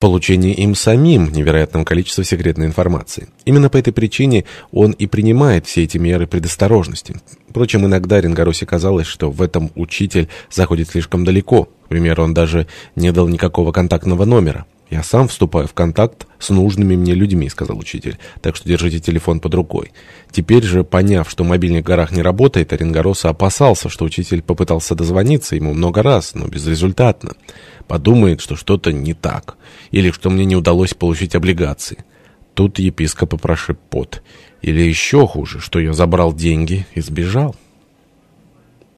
получении им самим невероятного количества секретной информации. Именно по этой причине он и принимает все эти меры предосторожности. Впрочем, иногда Ренгоросе казалось, что в этом учитель заходит слишком далеко. К примеру, он даже не дал никакого контактного номера. «Я сам вступаю в контакт с нужными мне людьми», — сказал учитель, «так что держите телефон под рукой». Теперь же, поняв, что мобильник в горах не работает, Оренгороса опасался, что учитель попытался дозвониться ему много раз, но безрезультатно. Подумает, что что-то не так, или что мне не удалось получить облигации. Тут епископа прошиб пот. Или еще хуже, что я забрал деньги и сбежал.